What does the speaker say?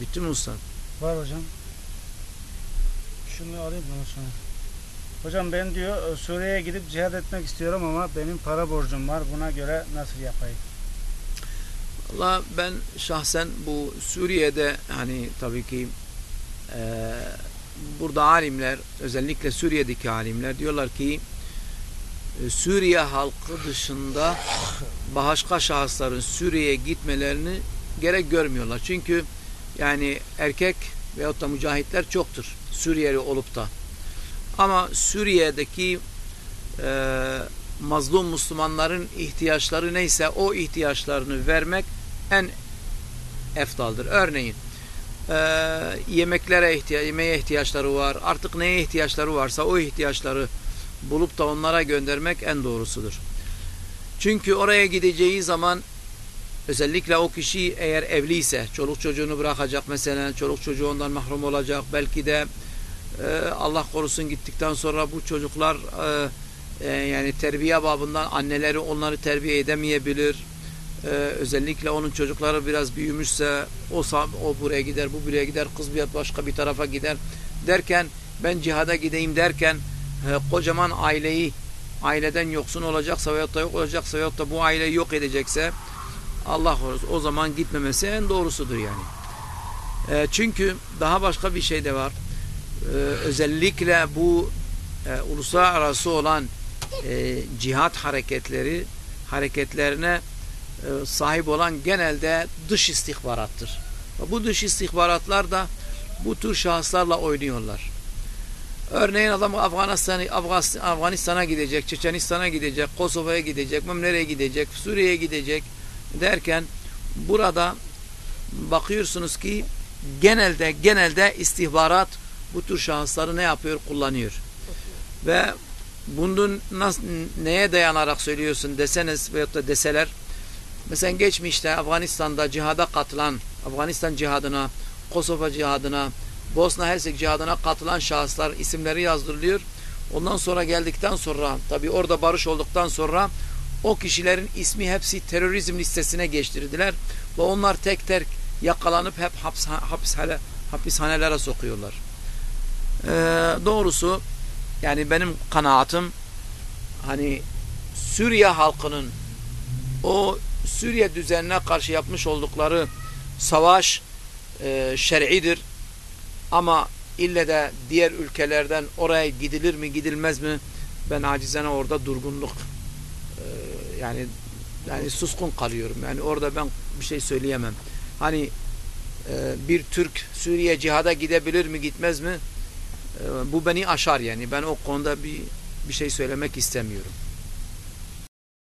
Bitti mi usta? Var hocam. Şunu alayım bunu sonra. Hocam ben diyor e, Suriye'ye gidip cihad etmek istiyorum ama benim para borcum var. Buna göre nasıl yapayım? Valla ben şahsen bu Suriye'de hani tabii ki e, burada alimler özellikle Suriye'deki alimler diyorlar ki e, Suriye halkı dışında başka şahısların Suriye'ye gitmelerini gerek görmüyorlar. Çünkü yani erkek veyahut da mücahitler çoktur Suriyeli olup da. Ama Suriye'deki e, mazlum Müslümanların ihtiyaçları neyse o ihtiyaçlarını vermek en eftaldır. Örneğin e, yemeklere ihtiya yemeğe ihtiyaçları var. Artık neye ihtiyaçları varsa o ihtiyaçları bulup da onlara göndermek en doğrusudur. Çünkü oraya gideceği zaman özellikle o kişi eğer evliyse çoluk çocuğunu bırakacak mesela çoluk çocuğu ondan mahrum olacak belki de e, Allah korusun gittikten sonra bu çocuklar e, e, yani terbiye babından anneleri onları terbiye edemeyebilir. E, özellikle onun çocukları biraz büyümüşse o, o buraya gider bu buraya gider kız bir başka bir tarafa gider derken ben cihada gideyim derken e, kocaman aileyi aileden yoksun olacaksa veyahut da yok olacaksa veyahut da bu aileyi yok edecekse Allah korusun o zaman gitmemesi en doğrusudur yani. E, çünkü daha başka bir şey de var. E, özellikle bu e, uluslararası olan e, cihat hareketleri hareketlerine e, sahip olan genelde dış istihbarattır. Bu dış istihbaratlar da bu tür şahıslarla oynuyorlar. Örneğin adam Afganistan'a Afganistan'a gidecek, Çeçenistan'a gidecek, Kosova'ya gidecek, nereye gidecek, Suriye'ye gidecek derken burada bakıyorsunuz ki genelde genelde istihbarat bu tür şahısları ne yapıyor? Kullanıyor. Ve bunun nasıl, neye dayanarak söylüyorsun deseniz veyahut da deseler mesela geçmişte Afganistan'da cihada katılan Afganistan cihadına, Kosova cihadına, Bosna Hersek cihadına katılan şahıslar isimleri yazdırılıyor. Ondan sonra geldikten sonra tabi orada barış olduktan sonra o kişilerin ismi hepsi terörizm listesine geçtirdiler ve onlar tek tek yakalanıp hep haps, hapishane, hapishanelere sokuyorlar. Ee, doğrusu yani benim kanaatim hani Suriye halkının o Suriye düzenine karşı yapmış oldukları savaş e, şer'idir ama ille de diğer ülkelerden oraya gidilir mi gidilmez mi ben acizene orada durgunluk yani yani suskun kalıyorum. Yani orada ben bir şey söyleyemem. Hani e, bir Türk Suriye cihada gidebilir mi gitmez mi? E, bu beni aşar yani. Ben o konuda bir bir şey söylemek istemiyorum